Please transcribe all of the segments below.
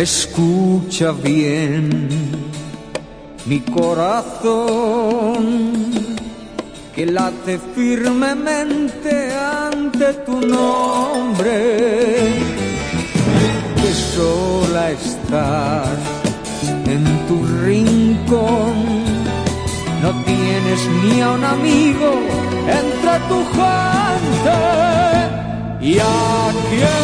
Escucha bien mi corazón que late firmemente ante tu nombre, que sola estás en tu rincón, no tienes ni a un amigo entre tu gente, y aquí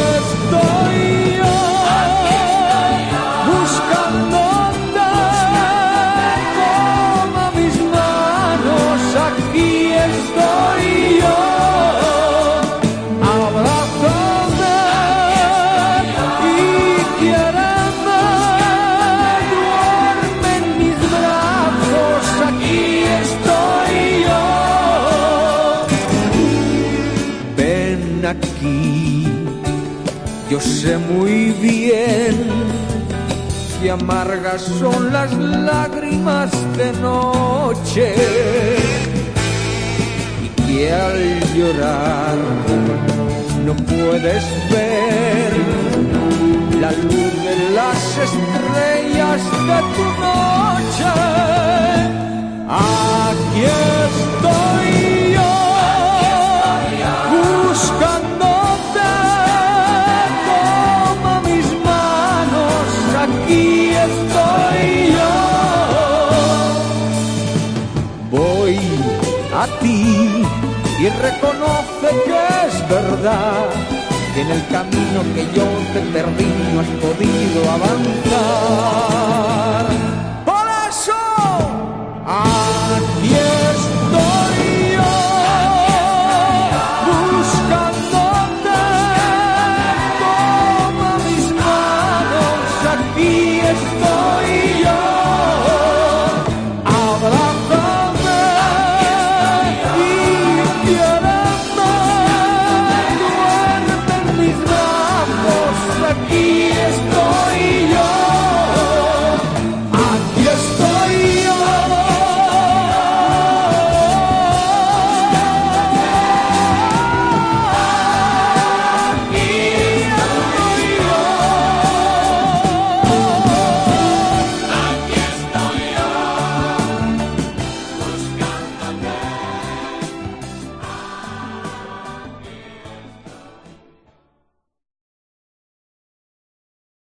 Aquí, yo sé muy bien que amargas son las lágrimas de noche y que al llorar no puedes ver la luz de las estrellas de tu noche. Aquí y reconoce que es verdad que en el camino que yo te perdí no has podido avanzar. Christmas.